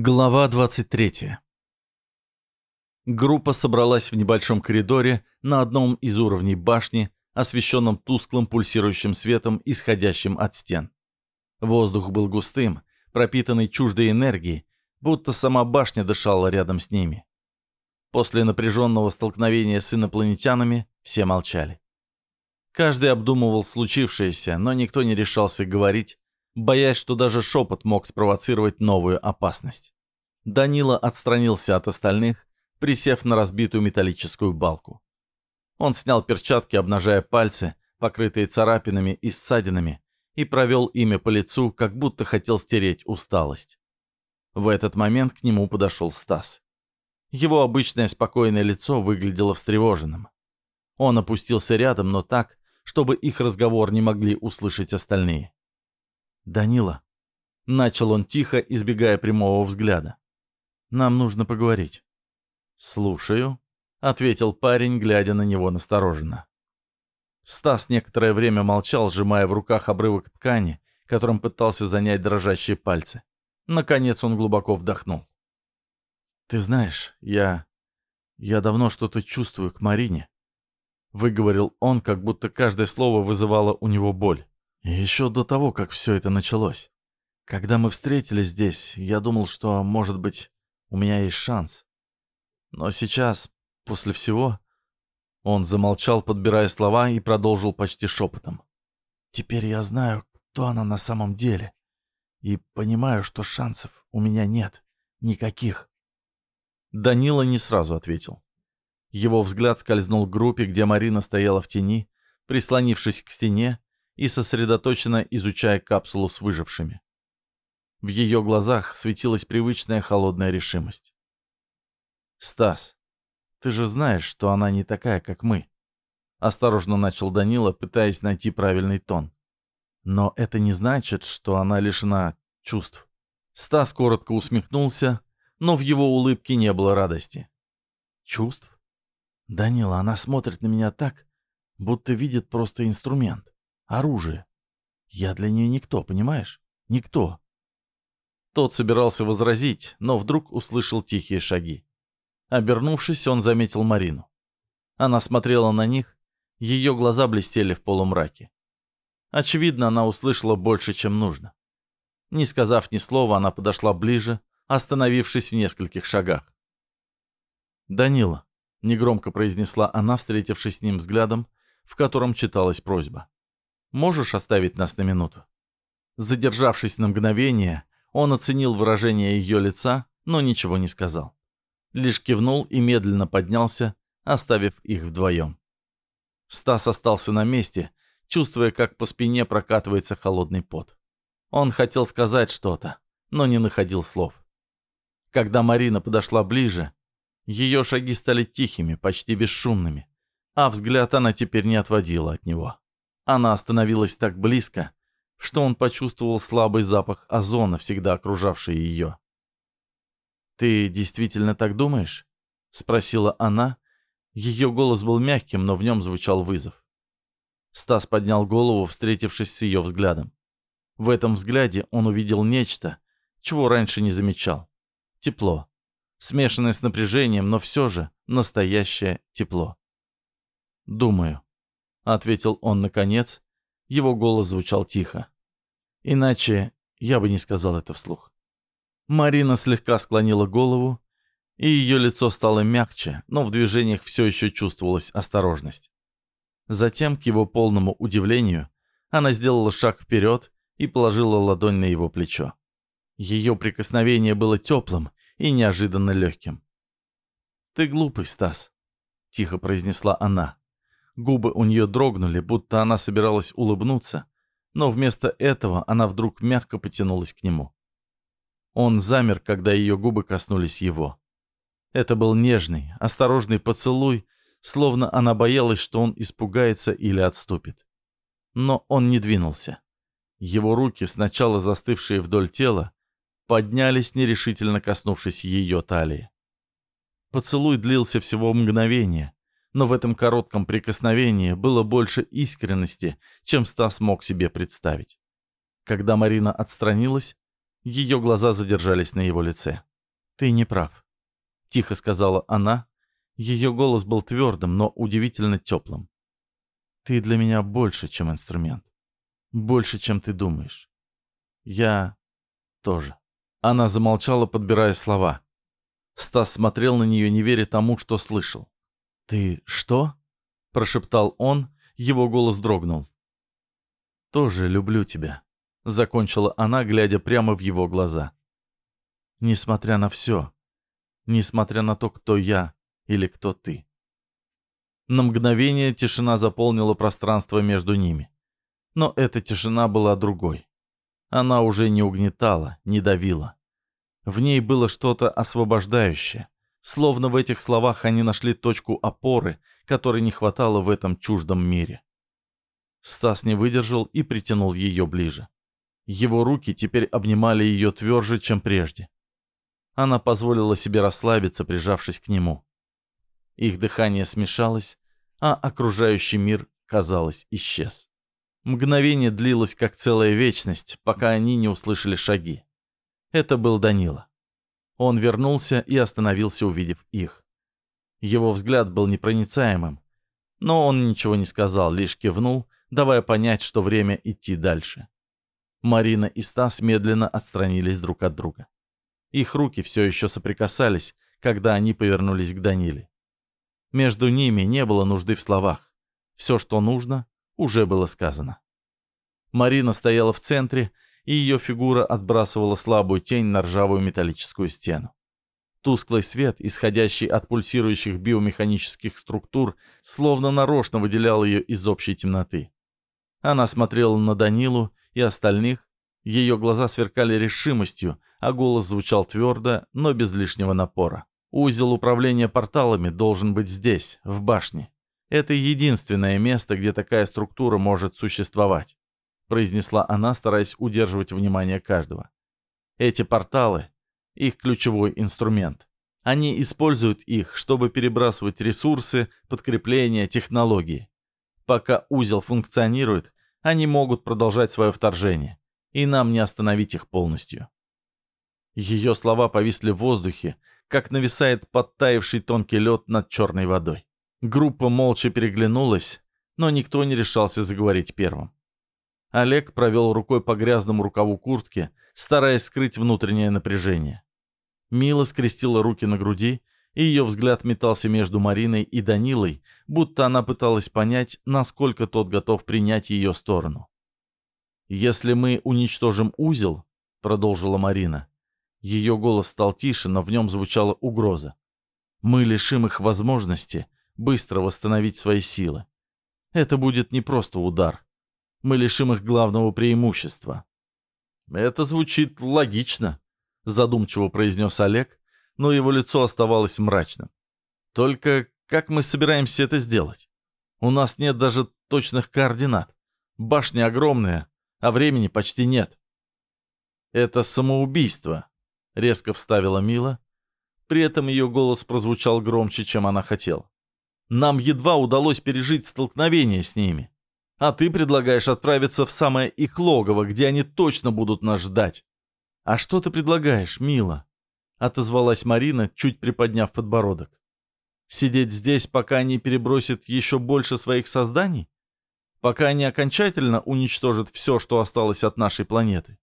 Глава 23. Группа собралась в небольшом коридоре на одном из уровней башни, освещенном тусклым пульсирующим светом, исходящим от стен. Воздух был густым, пропитанный чуждой энергией, будто сама башня дышала рядом с ними. После напряженного столкновения с инопланетянами все молчали. Каждый обдумывал случившееся, но никто не решался говорить, боясь, что даже шепот мог спровоцировать новую опасность. Данила отстранился от остальных, присев на разбитую металлическую балку. Он снял перчатки, обнажая пальцы, покрытые царапинами и ссадинами, и провел ими по лицу, как будто хотел стереть усталость. В этот момент к нему подошел Стас. Его обычное спокойное лицо выглядело встревоженным. Он опустился рядом, но так, чтобы их разговор не могли услышать остальные. «Данила», — начал он тихо, избегая прямого взгляда, — «нам нужно поговорить». «Слушаю», — ответил парень, глядя на него настороженно. Стас некоторое время молчал, сжимая в руках обрывок ткани, которым пытался занять дрожащие пальцы. Наконец он глубоко вдохнул. «Ты знаешь, я... я давно что-то чувствую к Марине», — выговорил он, как будто каждое слово вызывало у него боль. Еще до того, как все это началось. Когда мы встретились здесь, я думал, что, может быть, у меня есть шанс. Но сейчас, после всего... Он замолчал, подбирая слова, и продолжил почти шепотом. «Теперь я знаю, кто она на самом деле. И понимаю, что шансов у меня нет. Никаких». Данила не сразу ответил. Его взгляд скользнул к группе, где Марина стояла в тени, прислонившись к стене и сосредоточенно изучая капсулу с выжившими. В ее глазах светилась привычная холодная решимость. «Стас, ты же знаешь, что она не такая, как мы», — осторожно начал Данила, пытаясь найти правильный тон. «Но это не значит, что она лишена чувств». Стас коротко усмехнулся, но в его улыбке не было радости. «Чувств? Данила, она смотрит на меня так, будто видит просто инструмент оружие. Я для нее никто, понимаешь? Никто. Тот собирался возразить, но вдруг услышал тихие шаги. Обернувшись, он заметил Марину. Она смотрела на них, ее глаза блестели в полумраке. Очевидно, она услышала больше, чем нужно. Не сказав ни слова, она подошла ближе, остановившись в нескольких шагах. «Данила», — негромко произнесла она, встретившись с ним взглядом, в котором читалась просьба. Можешь оставить нас на минуту?» Задержавшись на мгновение, он оценил выражение ее лица, но ничего не сказал. Лишь кивнул и медленно поднялся, оставив их вдвоем. Стас остался на месте, чувствуя, как по спине прокатывается холодный пот. Он хотел сказать что-то, но не находил слов. Когда Марина подошла ближе, ее шаги стали тихими, почти бесшумными, а взгляд она теперь не отводила от него. Она остановилась так близко, что он почувствовал слабый запах озона, всегда окружавший ее. «Ты действительно так думаешь?» — спросила она. Ее голос был мягким, но в нем звучал вызов. Стас поднял голову, встретившись с ее взглядом. В этом взгляде он увидел нечто, чего раньше не замечал. Тепло. Смешанное с напряжением, но все же настоящее тепло. «Думаю», ответил он наконец. Его голос звучал тихо. Иначе я бы не сказал это вслух. Марина слегка склонила голову, и ее лицо стало мягче, но в движениях все еще чувствовалась осторожность. Затем, к его полному удивлению, она сделала шаг вперед и положила ладонь на его плечо. Ее прикосновение было теплым и неожиданно легким. «Ты глупый, Стас», — тихо произнесла она. Губы у нее дрогнули, будто она собиралась улыбнуться, но вместо этого она вдруг мягко потянулась к нему. Он замер, когда ее губы коснулись его. Это был нежный, осторожный поцелуй, словно она боялась, что он испугается или отступит. Но он не двинулся. Его руки, сначала застывшие вдоль тела, поднялись, нерешительно коснувшись ее талии. Поцелуй длился всего мгновение, но в этом коротком прикосновении было больше искренности, чем Стас мог себе представить. Когда Марина отстранилась, ее глаза задержались на его лице. «Ты не прав», — тихо сказала она. Ее голос был твердым, но удивительно теплым. «Ты для меня больше, чем инструмент. Больше, чем ты думаешь. Я тоже». Она замолчала, подбирая слова. Стас смотрел на нее, не веря тому, что слышал. «Ты что?» — прошептал он, его голос дрогнул. «Тоже люблю тебя», — закончила она, глядя прямо в его глаза. «Несмотря на все, несмотря на то, кто я или кто ты». На мгновение тишина заполнила пространство между ними. Но эта тишина была другой. Она уже не угнетала, не давила. В ней было что-то освобождающее, словно в этих словах они нашли точку опоры, которой не хватало в этом чуждом мире. Стас не выдержал и притянул ее ближе. Его руки теперь обнимали ее тверже, чем прежде. Она позволила себе расслабиться, прижавшись к нему. Их дыхание смешалось, а окружающий мир, казалось, исчез. Мгновение длилось как целая вечность, пока они не услышали шаги. Это был Данила. Он вернулся и остановился, увидев их. Его взгляд был непроницаемым, но он ничего не сказал, лишь кивнул, давая понять, что время идти дальше. Марина и Стас медленно отстранились друг от друга. Их руки все еще соприкасались, когда они повернулись к Даниле. Между ними не было нужды в словах. Все, что нужно, уже было сказано. Марина стояла в центре, и ее фигура отбрасывала слабую тень на ржавую металлическую стену. Тусклый свет, исходящий от пульсирующих биомеханических структур, словно нарочно выделял ее из общей темноты. Она смотрела на Данилу и остальных, ее глаза сверкали решимостью, а голос звучал твердо, но без лишнего напора. Узел управления порталами должен быть здесь, в башне. Это единственное место, где такая структура может существовать», произнесла она, стараясь удерживать внимание каждого. «Эти порталы — их ключевой инструмент. Они используют их, чтобы перебрасывать ресурсы, подкрепления, технологии. Пока узел функционирует, они могут продолжать свое вторжение, и нам не остановить их полностью». Ее слова повисли в воздухе, как нависает подтаявший тонкий лед над черной водой. Группа молча переглянулась, но никто не решался заговорить первым. Олег провел рукой по грязному рукаву куртки, стараясь скрыть внутреннее напряжение. Мила скрестила руки на груди, и ее взгляд метался между Мариной и Данилой, будто она пыталась понять, насколько тот готов принять ее сторону. «Если мы уничтожим узел», — продолжила Марина, ее голос стал тише, но в нем звучала угроза. «Мы лишим их возможности быстро восстановить свои силы. Это будет не просто удар. Мы лишим их главного преимущества. Это звучит логично, задумчиво произнес Олег, но его лицо оставалось мрачным. Только как мы собираемся это сделать? У нас нет даже точных координат. Башня огромная, а времени почти нет. Это самоубийство, резко вставила Мила. При этом ее голос прозвучал громче, чем она хотела. Нам едва удалось пережить столкновение с ними. А ты предлагаешь отправиться в самое их логово, где они точно будут нас ждать. А что ты предлагаешь, мила? Отозвалась Марина, чуть приподняв подбородок. Сидеть здесь, пока они перебросят еще больше своих созданий? Пока они окончательно уничтожат все, что осталось от нашей планеты?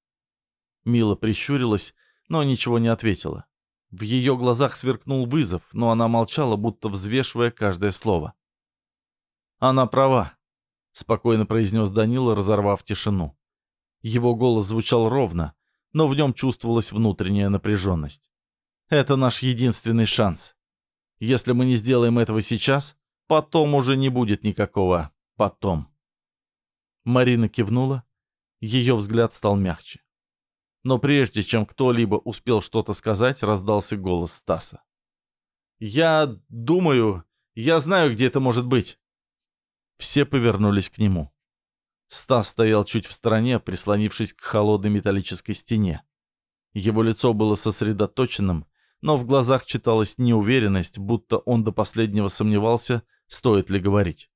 Мила прищурилась, но ничего не ответила. В ее глазах сверкнул вызов, но она молчала, будто взвешивая каждое слово. «Она права», — спокойно произнес Данила, разорвав тишину. Его голос звучал ровно, но в нем чувствовалась внутренняя напряженность. «Это наш единственный шанс. Если мы не сделаем этого сейчас, потом уже не будет никакого «потом». Марина кивнула. Ее взгляд стал мягче. Но прежде чем кто-либо успел что-то сказать, раздался голос Стаса. «Я думаю, я знаю, где это может быть». Все повернулись к нему. Стас стоял чуть в стороне, прислонившись к холодной металлической стене. Его лицо было сосредоточенным, но в глазах читалась неуверенность, будто он до последнего сомневался, стоит ли говорить.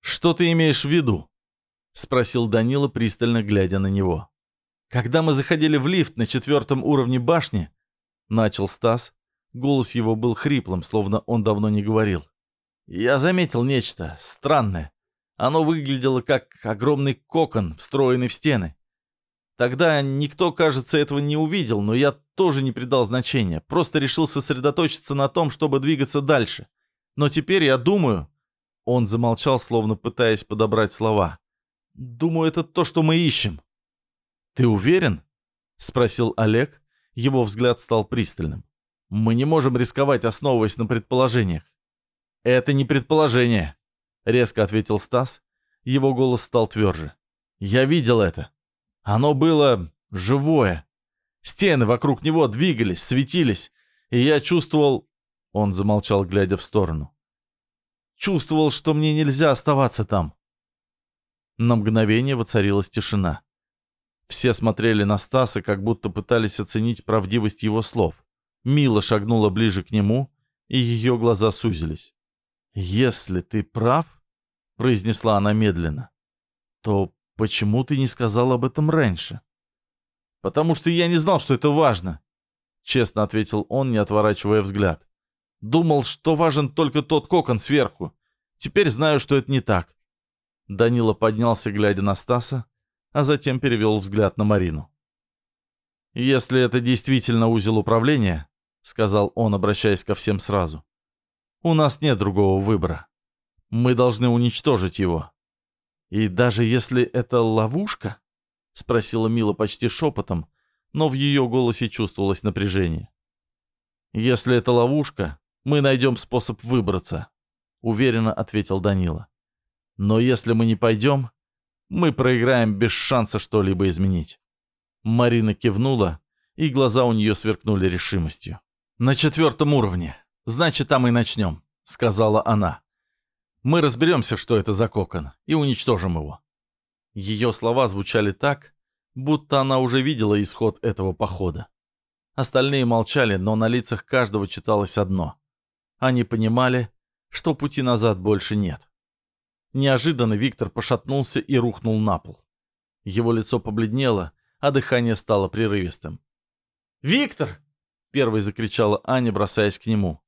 «Что ты имеешь в виду?» — спросил Данила, пристально глядя на него. Когда мы заходили в лифт на четвертом уровне башни, Начал Стас. Голос его был хриплым, словно он давно не говорил. Я заметил нечто странное. Оно выглядело как огромный кокон, встроенный в стены. Тогда никто, кажется, этого не увидел, но я тоже не придал значения. Просто решил сосредоточиться на том, чтобы двигаться дальше. Но теперь я думаю... Он замолчал, словно пытаясь подобрать слова. «Думаю, это то, что мы ищем». «Ты уверен?» — спросил Олег. Его взгляд стал пристальным. «Мы не можем рисковать, основываясь на предположениях». «Это не предположение», — резко ответил Стас. Его голос стал тверже. «Я видел это. Оно было живое. Стены вокруг него двигались, светились, и я чувствовал...» Он замолчал, глядя в сторону. «Чувствовал, что мне нельзя оставаться там». На мгновение воцарилась тишина. Все смотрели на Стаса, как будто пытались оценить правдивость его слов. Мила шагнула ближе к нему, и ее глаза сузились. «Если ты прав», — произнесла она медленно, — «то почему ты не сказал об этом раньше?» «Потому что я не знал, что это важно», — честно ответил он, не отворачивая взгляд. «Думал, что важен только тот кокон сверху. Теперь знаю, что это не так». Данила поднялся, глядя на Стаса, а затем перевел взгляд на Марину. «Если это действительно узел управления», — сказал он, обращаясь ко всем сразу, у нас нет другого выбора. Мы должны уничтожить его. И даже если это ловушка? Спросила Мила почти шепотом, но в ее голосе чувствовалось напряжение. Если это ловушка, мы найдем способ выбраться, уверенно ответил Данила. Но если мы не пойдем, мы проиграем без шанса что-либо изменить. Марина кивнула, и глаза у нее сверкнули решимостью. На четвертом уровне. «Значит, там и начнем», — сказала она. «Мы разберемся, что это за кокон, и уничтожим его». Ее слова звучали так, будто она уже видела исход этого похода. Остальные молчали, но на лицах каждого читалось одно. Они понимали, что пути назад больше нет. Неожиданно Виктор пошатнулся и рухнул на пол. Его лицо побледнело, а дыхание стало прерывистым. «Виктор!» — первой закричала Аня, бросаясь к нему.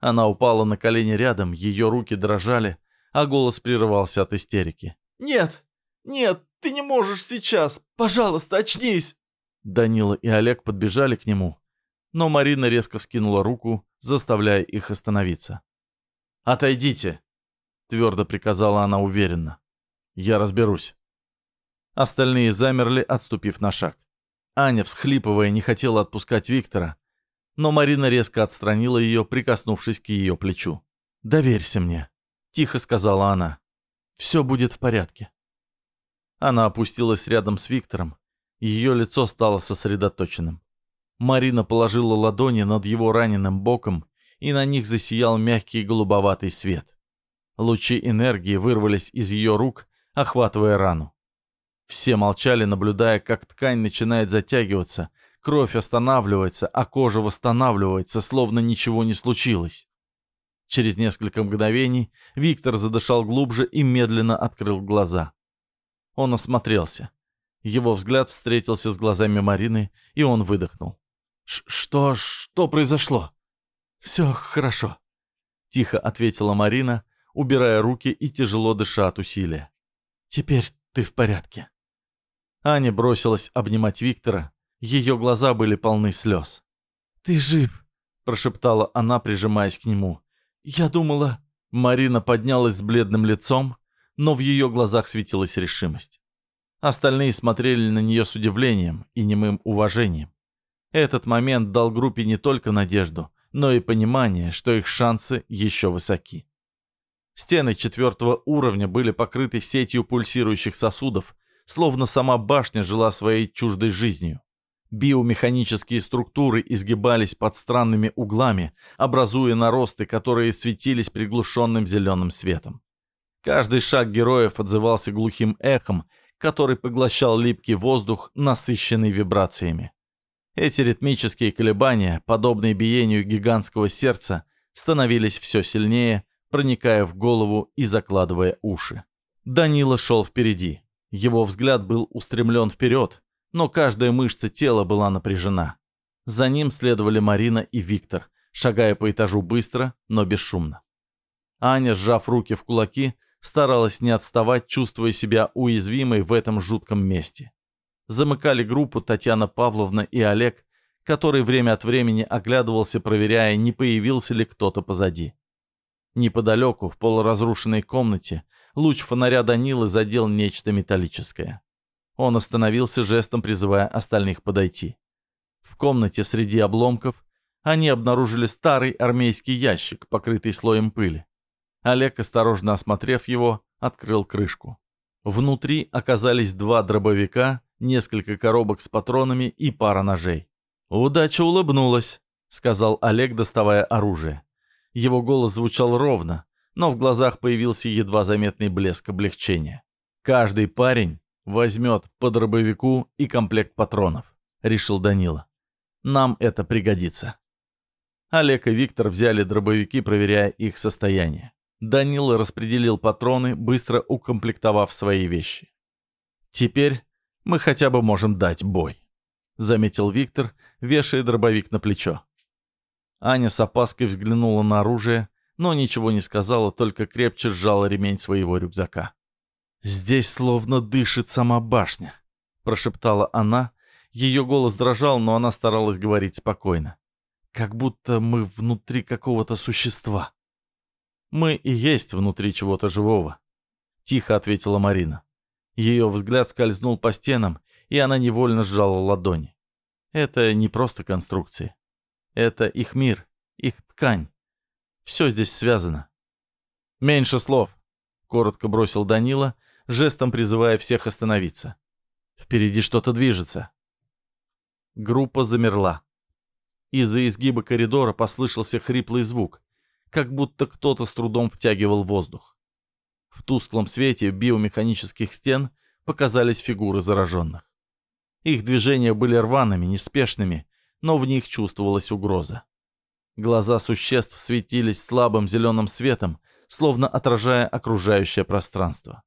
Она упала на колени рядом, ее руки дрожали, а голос прерывался от истерики. «Нет! Нет! Ты не можешь сейчас! Пожалуйста, очнись!» Данила и Олег подбежали к нему, но Марина резко вскинула руку, заставляя их остановиться. «Отойдите!» — твердо приказала она уверенно. «Я разберусь». Остальные замерли, отступив на шаг. Аня, всхлипывая, не хотела отпускать Виктора, но Марина резко отстранила ее, прикоснувшись к ее плечу. «Доверься мне», — тихо сказала она. «Все будет в порядке». Она опустилась рядом с Виктором, ее лицо стало сосредоточенным. Марина положила ладони над его раненым боком, и на них засиял мягкий голубоватый свет. Лучи энергии вырвались из ее рук, охватывая рану. Все молчали, наблюдая, как ткань начинает затягиваться, Кровь останавливается, а кожа восстанавливается, словно ничего не случилось. Через несколько мгновений Виктор задышал глубже и медленно открыл глаза. Он осмотрелся. Его взгляд встретился с глазами Марины, и он выдохнул. «Что... что произошло?» «Все хорошо», — тихо ответила Марина, убирая руки и тяжело дыша от усилия. «Теперь ты в порядке». Аня бросилась обнимать Виктора, ее глаза были полны слез. «Ты жив!» – прошептала она, прижимаясь к нему. «Я думала...» Марина поднялась с бледным лицом, но в ее глазах светилась решимость. Остальные смотрели на нее с удивлением и немым уважением. Этот момент дал группе не только надежду, но и понимание, что их шансы еще высоки. Стены четвертого уровня были покрыты сетью пульсирующих сосудов, словно сама башня жила своей чуждой жизнью. Биомеханические структуры изгибались под странными углами, образуя наросты, которые светились приглушенным зеленым светом. Каждый шаг героев отзывался глухим эхом, который поглощал липкий воздух, насыщенный вибрациями. Эти ритмические колебания, подобные биению гигантского сердца, становились все сильнее, проникая в голову и закладывая уши. Данила шел впереди. Его взгляд был устремлен вперед, но каждая мышца тела была напряжена. За ним следовали Марина и Виктор, шагая по этажу быстро, но бесшумно. Аня, сжав руки в кулаки, старалась не отставать, чувствуя себя уязвимой в этом жутком месте. Замыкали группу Татьяна Павловна и Олег, который время от времени оглядывался, проверяя, не появился ли кто-то позади. Неподалеку, в полуразрушенной комнате, луч фонаря Данилы задел нечто металлическое. Он остановился жестом, призывая остальных подойти. В комнате среди обломков они обнаружили старый армейский ящик, покрытый слоем пыли. Олег, осторожно осмотрев его, открыл крышку. Внутри оказались два дробовика, несколько коробок с патронами и пара ножей. «Удача улыбнулась», — сказал Олег, доставая оружие. Его голос звучал ровно, но в глазах появился едва заметный блеск облегчения. «Каждый парень возьмет по дробовику и комплект патронов», — решил Данила. «Нам это пригодится». Олег и Виктор взяли дробовики, проверяя их состояние. Данила распределил патроны, быстро укомплектовав свои вещи. «Теперь мы хотя бы можем дать бой», — заметил Виктор, вешая дробовик на плечо. Аня с опаской взглянула на оружие, но ничего не сказала, только крепче сжала ремень своего рюкзака. «Здесь словно дышит сама башня», — прошептала она. Ее голос дрожал, но она старалась говорить спокойно. «Как будто мы внутри какого-то существа». «Мы и есть внутри чего-то живого», — тихо ответила Марина. Ее взгляд скользнул по стенам, и она невольно сжала ладони. «Это не просто конструкции. Это их мир, их ткань. Все здесь связано». «Меньше слов», — коротко бросил Данила, жестом призывая всех остановиться. «Впереди что-то движется». Группа замерла. Из-за изгиба коридора послышался хриплый звук, как будто кто-то с трудом втягивал воздух. В тусклом свете биомеханических стен показались фигуры зараженных. Их движения были рваными, неспешными, но в них чувствовалась угроза. Глаза существ светились слабым зеленым светом, словно отражая окружающее пространство.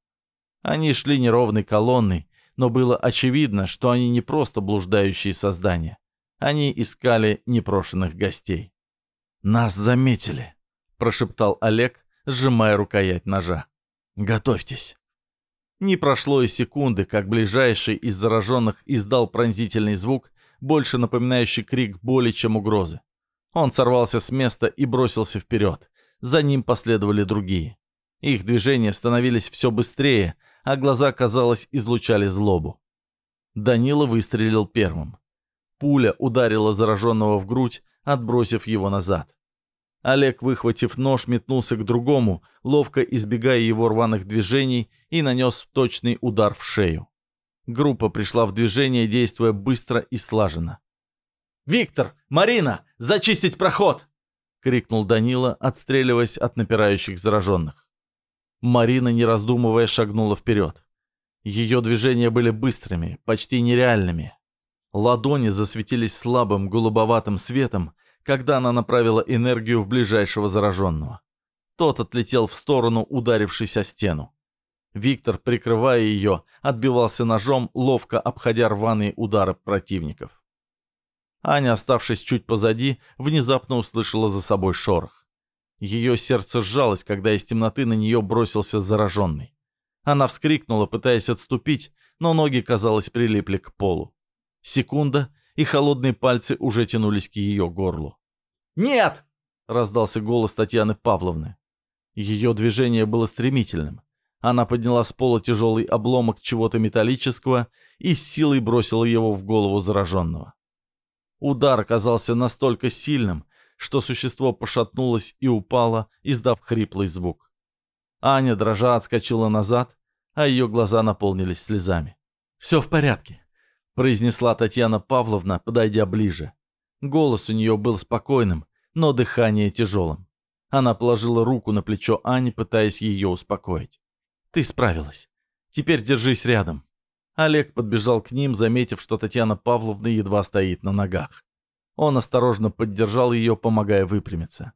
Они шли неровной колонной, но было очевидно, что они не просто блуждающие создания. Они искали непрошенных гостей. «Нас заметили», прошептал Олег, сжимая рукоять ножа. «Готовьтесь». Не прошло и секунды, как ближайший из зараженных издал пронзительный звук, больше напоминающий крик боли, чем угрозы. Он сорвался с места и бросился вперед. За ним последовали другие. Их движения становились все быстрее, а глаза, казалось, излучали злобу. Данила выстрелил первым. Пуля ударила зараженного в грудь, отбросив его назад. Олег, выхватив нож, метнулся к другому, ловко избегая его рваных движений и нанес точный удар в шею. Группа пришла в движение, действуя быстро и слаженно. «Виктор! Марина! Зачистить проход!» — крикнул Данила, отстреливаясь от напирающих зараженных. Марина, не раздумывая, шагнула вперед. Ее движения были быстрыми, почти нереальными. Ладони засветились слабым голубоватым светом, когда она направила энергию в ближайшего зараженного. Тот отлетел в сторону, ударившись о стену. Виктор, прикрывая ее, отбивался ножом, ловко обходя рваные удары противников. Аня, оставшись чуть позади, внезапно услышала за собой шорох. Ее сердце сжалось, когда из темноты на нее бросился зараженный. Она вскрикнула, пытаясь отступить, но ноги, казалось, прилипли к полу. Секунда, и холодные пальцы уже тянулись к ее горлу. «Нет!» — раздался голос Татьяны Павловны. Ее движение было стремительным. Она подняла с пола тяжелый обломок чего-то металлического и с силой бросила его в голову зараженного. Удар оказался настолько сильным, что существо пошатнулось и упало, издав хриплый звук. Аня, дрожа, отскочила назад, а ее глаза наполнились слезами. «Все в порядке произнесла Татьяна Павловна, подойдя ближе. Голос у нее был спокойным, но дыхание тяжелым. Она положила руку на плечо Ани, пытаясь ее успокоить. «Ты справилась. Теперь держись рядом». Олег подбежал к ним, заметив, что Татьяна Павловна едва стоит на ногах. Он осторожно поддержал ее, помогая выпрямиться.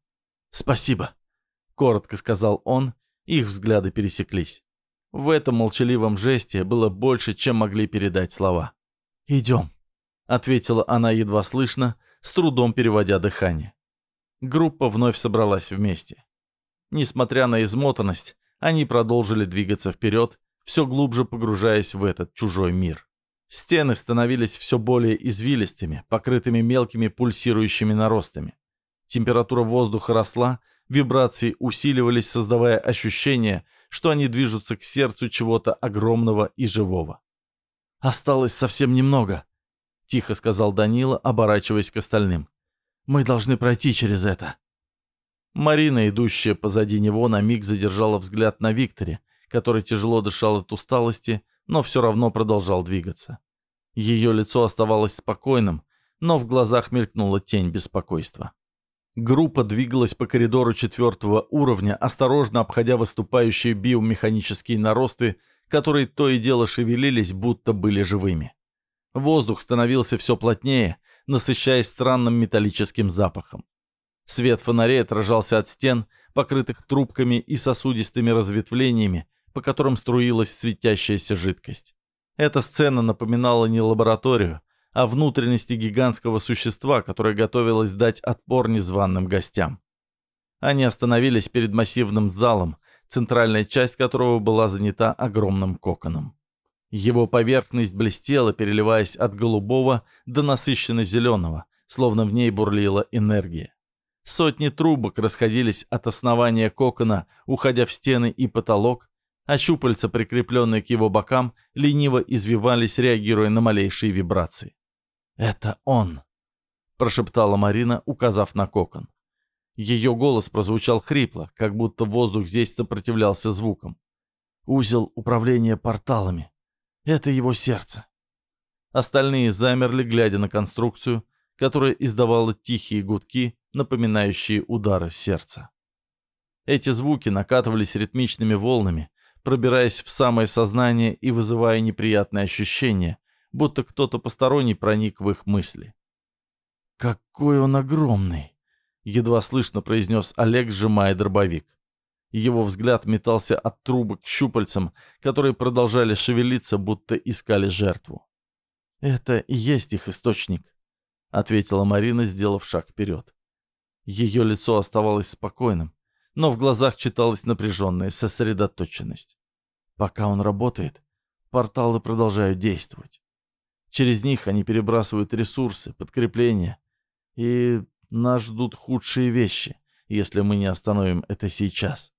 «Спасибо», — коротко сказал он, их взгляды пересеклись. В этом молчаливом жесте было больше, чем могли передать слова. «Идем», — ответила она едва слышно, с трудом переводя дыхание. Группа вновь собралась вместе. Несмотря на измотанность, они продолжили двигаться вперед, все глубже погружаясь в этот чужой мир. Стены становились все более извилистыми, покрытыми мелкими пульсирующими наростами. Температура воздуха росла, вибрации усиливались, создавая ощущение, что они движутся к сердцу чего-то огромного и живого. «Осталось совсем немного», — тихо сказал Данила, оборачиваясь к остальным. «Мы должны пройти через это». Марина, идущая позади него, на миг задержала взгляд на Викторе, который тяжело дышал от усталости, но все равно продолжал двигаться. Ее лицо оставалось спокойным, но в глазах мелькнула тень беспокойства. Группа двигалась по коридору четвертого уровня, осторожно обходя выступающие биомеханические наросты, которые то и дело шевелились, будто были живыми. Воздух становился все плотнее, насыщаясь странным металлическим запахом. Свет фонарей отражался от стен, покрытых трубками и сосудистыми разветвлениями, по которым струилась светящаяся жидкость. Эта сцена напоминала не лабораторию, а внутренности гигантского существа, которое готовилось дать отпор незваным гостям. Они остановились перед массивным залом, центральная часть которого была занята огромным коконом. Его поверхность блестела, переливаясь от голубого до насыщенно-зеленого, словно в ней бурлила энергия. Сотни трубок расходились от основания кокона, уходя в стены и потолок, а щупальца, прикрепленные к его бокам, лениво извивались, реагируя на малейшие вибрации. «Это он!» — прошептала Марина, указав на кокон. Ее голос прозвучал хрипло, как будто воздух здесь сопротивлялся звукам. «Узел управления порталами. Это его сердце». Остальные замерли, глядя на конструкцию, которая издавала тихие гудки, напоминающие удары сердца. Эти звуки накатывались ритмичными волнами, пробираясь в самое сознание и вызывая неприятные ощущения, будто кто-то посторонний проник в их мысли. «Какой он огромный!» — едва слышно произнес Олег, сжимая дробовик. Его взгляд метался от трубок к щупальцам, которые продолжали шевелиться, будто искали жертву. «Это и есть их источник», — ответила Марина, сделав шаг вперед. Ее лицо оставалось спокойным, но в глазах читалась напряженная сосредоточенность. Пока он работает, порталы продолжают действовать. Через них они перебрасывают ресурсы, подкрепления. И нас ждут худшие вещи, если мы не остановим это сейчас.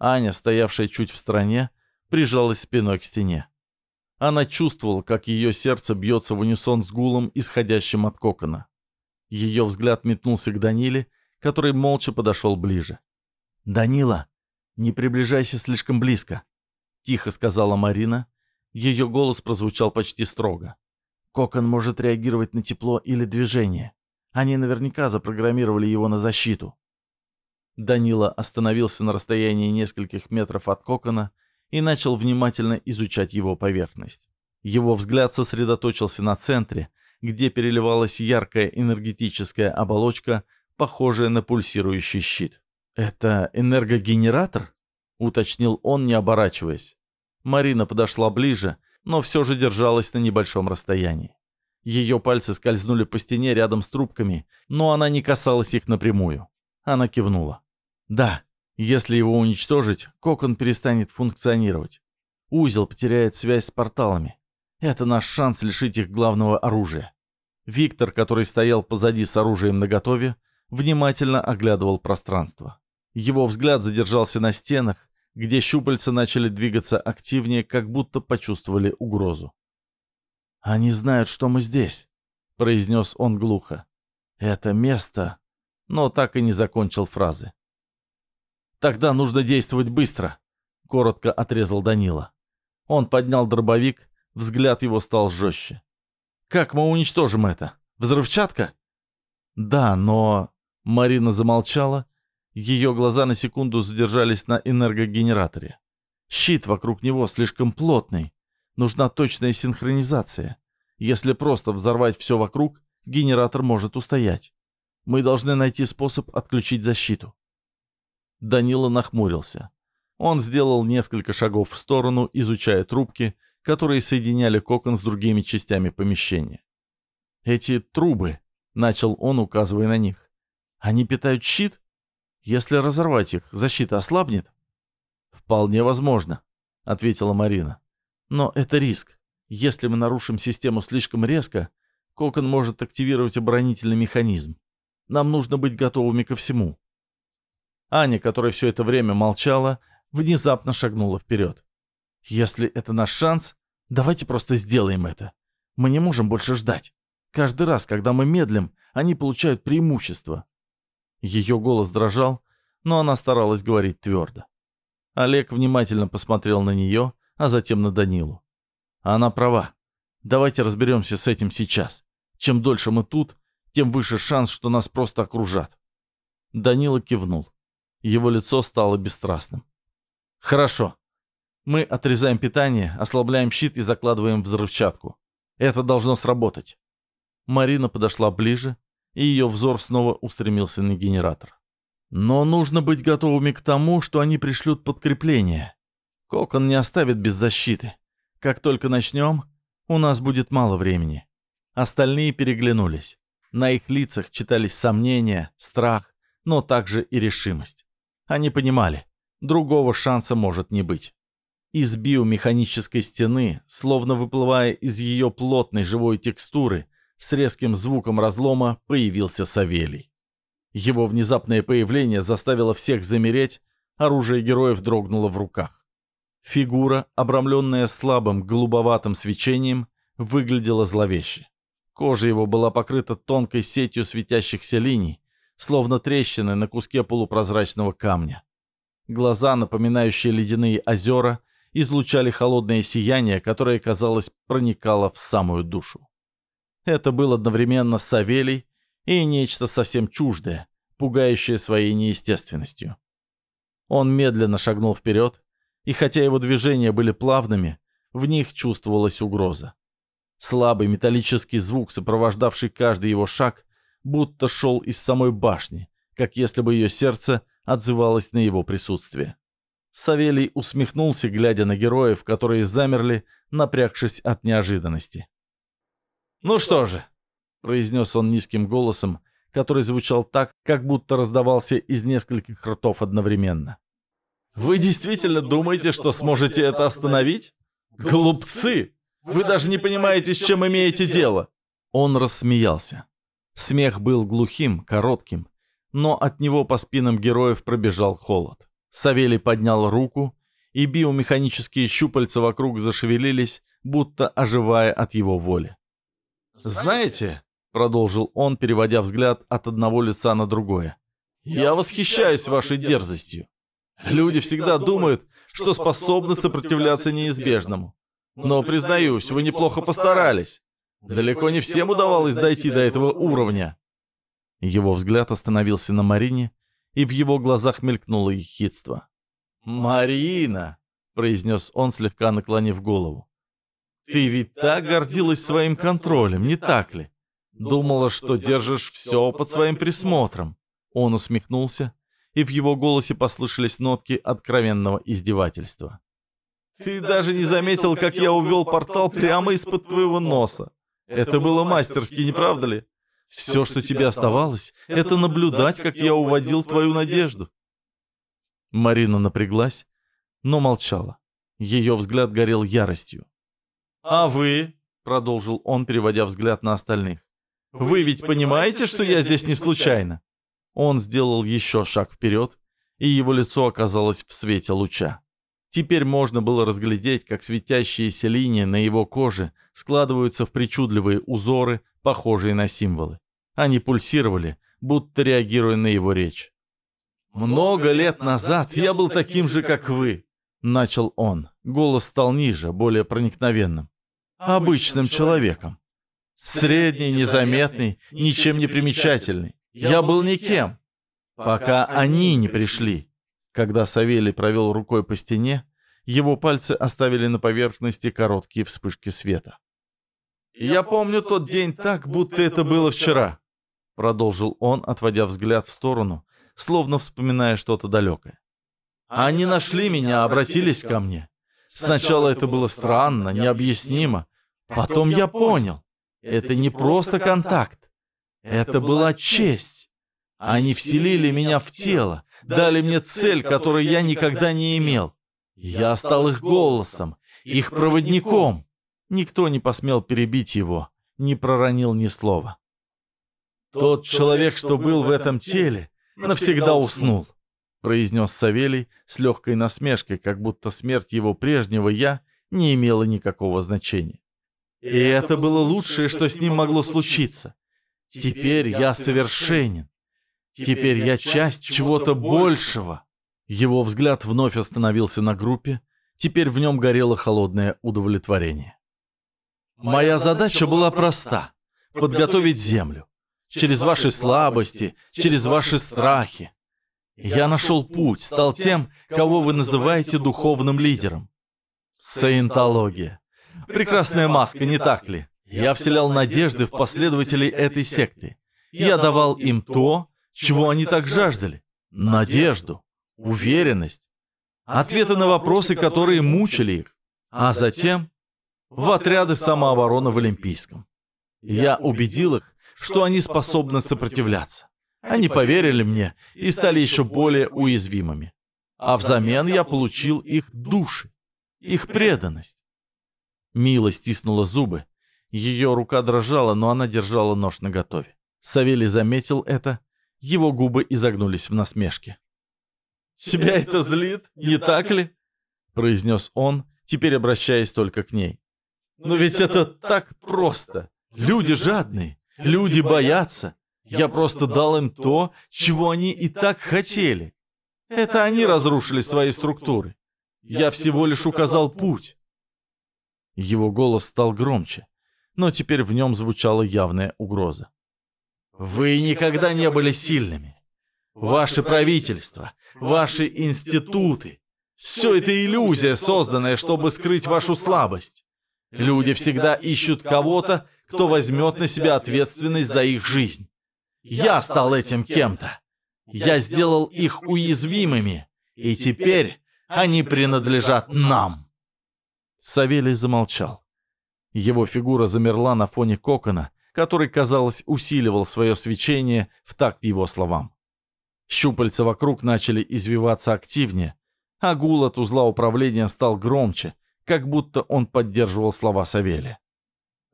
Аня, стоявшая чуть в стороне, прижалась спиной к стене. Она чувствовала, как ее сердце бьется в унисон с гулом, исходящим от кокона. Ее взгляд метнулся к Даниле, который молча подошел ближе. «Данила, не приближайся слишком близко», — тихо сказала Марина, ее голос прозвучал почти строго. Кокон может реагировать на тепло или движение. Они наверняка запрограммировали его на защиту. Данила остановился на расстоянии нескольких метров от кокона и начал внимательно изучать его поверхность. Его взгляд сосредоточился на центре, где переливалась яркая энергетическая оболочка, похожая на пульсирующий щит. «Это энергогенератор?» — уточнил он, не оборачиваясь. Марина подошла ближе, но все же держалась на небольшом расстоянии. Ее пальцы скользнули по стене рядом с трубками, но она не касалась их напрямую. Она кивнула. «Да, если его уничтожить, кокон перестанет функционировать. Узел потеряет связь с порталами. Это наш шанс лишить их главного оружия». Виктор, который стоял позади с оружием наготове, внимательно оглядывал пространство. Его взгляд задержался на стенах, где щупальца начали двигаться активнее, как будто почувствовали угрозу. «Они знают, что мы здесь», — произнес он глухо. «Это место...» Но так и не закончил фразы. «Тогда нужно действовать быстро», — коротко отрезал Данила. Он поднял дробовик, взгляд его стал жестче. «Как мы уничтожим это? Взрывчатка?» «Да, но...» Марина замолчала, ее глаза на секунду задержались на энергогенераторе. Щит вокруг него слишком плотный. Нужна точная синхронизация. Если просто взорвать все вокруг, генератор может устоять. Мы должны найти способ отключить защиту. Данила нахмурился. Он сделал несколько шагов в сторону, изучая трубки, которые соединяли кокон с другими частями помещения. Эти трубы, начал он, указывая на них. Они питают щит? Если разорвать их, защита ослабнет? Вполне возможно, ответила Марина. Но это риск. Если мы нарушим систему слишком резко, кокон может активировать оборонительный механизм. Нам нужно быть готовыми ко всему. Аня, которая все это время молчала, внезапно шагнула вперед. «Если это наш шанс, давайте просто сделаем это. Мы не можем больше ждать. Каждый раз, когда мы медлим, они получают преимущество». Ее голос дрожал, но она старалась говорить твердо. Олег внимательно посмотрел на нее, а затем на Данилу. Она права. Давайте разберемся с этим сейчас. Чем дольше мы тут, тем выше шанс, что нас просто окружат. Данила кивнул. Его лицо стало бесстрастным. «Хорошо. Мы отрезаем питание, ослабляем щит и закладываем взрывчатку. Это должно сработать». Марина подошла ближе, и ее взор снова устремился на генератор. «Но нужно быть готовыми к тому, что они пришлют подкрепление. Кокон не оставит без защиты. Как только начнем, у нас будет мало времени». Остальные переглянулись. На их лицах читались сомнения, страх, но также и решимость. Они понимали, другого шанса может не быть. Из биомеханической стены, словно выплывая из ее плотной живой текстуры, с резким звуком разлома появился Савелий. Его внезапное появление заставило всех замереть, оружие героев дрогнуло в руках. Фигура, обрамленная слабым голубоватым свечением, выглядела зловеще. Кожа его была покрыта тонкой сетью светящихся линий, словно трещины на куске полупрозрачного камня. Глаза, напоминающие ледяные озера, излучали холодное сияние, которое, казалось, проникало в самую душу. Это был одновременно Савелий и нечто совсем чуждое, пугающее своей неестественностью. Он медленно шагнул вперед, и хотя его движения были плавными, в них чувствовалась угроза. Слабый металлический звук, сопровождавший каждый его шаг, будто шел из самой башни, как если бы ее сердце отзывалось на его присутствие. Савелий усмехнулся, глядя на героев, которые замерли, напрягшись от неожиданности. «Ну что же», — произнес он низким голосом, который звучал так, как будто раздавался из нескольких ртов одновременно. «Вы действительно думаете, что сможете это остановить? Глупцы! Вы даже не понимаете, с чем имеете дело!» Он рассмеялся. Смех был глухим, коротким, но от него по спинам героев пробежал холод. Савелий поднял руку, и биомеханические щупальца вокруг зашевелились, будто оживая от его воли. «Знаете», — продолжил он, переводя взгляд от одного лица на другое, «я восхищаюсь вашей дерзостью. Люди всегда думают, что способны сопротивляться неизбежному. Но, признаюсь, вы неплохо постарались. Далеко не всем удавалось дойти до этого уровня. Его взгляд остановился на Марине, и в его глазах мелькнуло ехидство. «Марина!» — произнес он, слегка наклонив голову. «Ты ведь так гордилась своим контролем, не так ли? Думала, что держишь все под своим присмотром». Он усмехнулся, и в его голосе послышались нотки откровенного издевательства. «Ты даже не заметил, как я увел портал прямо из-под твоего носа. Это было мастерски, не правда ли? Все, что тебе оставалось, это наблюдать, как я уводил твою надежду. Марина напряглась, но молчала. Ее взгляд горел яростью. «А вы?» — продолжил он, переводя взгляд на остальных. «Вы ведь понимаете, что я здесь не случайно?» Он сделал еще шаг вперед, и его лицо оказалось в свете луча. Теперь можно было разглядеть, как светящиеся линии на его коже складываются в причудливые узоры, похожие на символы. Они пульсировали, будто реагируя на его речь. «Много лет назад я был таким же, как вы», — начал он. Голос стал ниже, более проникновенным. «Обычным человеком. Средний, незаметный, ничем не примечательный. Я был никем, пока они не пришли. Когда Савелий провел рукой по стене, его пальцы оставили на поверхности короткие вспышки света. «Я помню тот день так, будто это было вчера», — продолжил он, отводя взгляд в сторону, словно вспоминая что-то далекое. «Они нашли меня, обратились ко мне. Сначала это было странно, необъяснимо. Потом я понял. Это не просто контакт. Это была честь. Они вселили меня в тело, дали мне цель, которой я никогда не имел. Я стал их голосом, их проводником. Никто не посмел перебить его, не проронил ни слова. Тот человек, что был в этом теле, навсегда уснул, произнес Савелий с легкой насмешкой, как будто смерть его прежнего «я» не имела никакого значения. И это было лучшее, что с ним могло случиться. Теперь я совершенен. Теперь я часть чего-то большего. Его взгляд вновь остановился на группе, теперь в нем горело холодное удовлетворение. Моя задача была проста — подготовить землю. Через ваши слабости, через ваши страхи. Я нашел путь, стал тем, кого вы называете духовным лидером. Саентология. Прекрасная маска, не так ли? Я вселял надежды в последователей этой секты. Я давал им то, чего они так жаждали. Надежду, уверенность, ответы на вопросы, которые мучили их. А затем в отряды самообороны в Олимпийском. Я убедил их, что они способны сопротивляться. Они поверили мне и стали еще более уязвимыми. А взамен я получил их души, их преданность. Мила стиснула зубы. Ее рука дрожала, но она держала нож наготове. Савелий заметил это. Его губы изогнулись в насмешке. «Тебя это злит, не так ли?» произнес он, теперь обращаясь только к ней. «Но ведь это так просто. Люди жадные, люди боятся. Я просто дал им то, чего они и так хотели. Это они разрушили свои структуры. Я всего лишь указал путь. Его голос стал громче, но теперь в нем звучала явная угроза. «Вы никогда не были сильными. Ваше правительство, ваши институты — все это иллюзия, созданная, чтобы скрыть вашу слабость. Люди всегда ищут кого-то, кто возьмет на себя ответственность за их жизнь. Я стал этим кем-то. Я сделал их уязвимыми, и теперь они принадлежат нам. Савелий замолчал. Его фигура замерла на фоне кокона, который, казалось, усиливал свое свечение в такт его словам. Щупальца вокруг начали извиваться активнее, а гул от узла управления стал громче, как будто он поддерживал слова Савелия.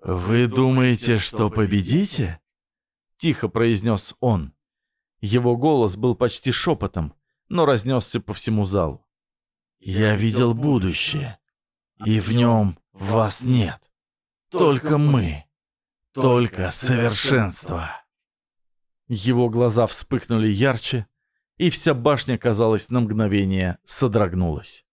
«Вы думаете, что победите?» — тихо произнес он. Его голос был почти шепотом, но разнесся по всему залу. «Я видел будущее и в нем вас нет. Только мы. Только совершенство. Его глаза вспыхнули ярче, и вся башня, казалось, на мгновение содрогнулась.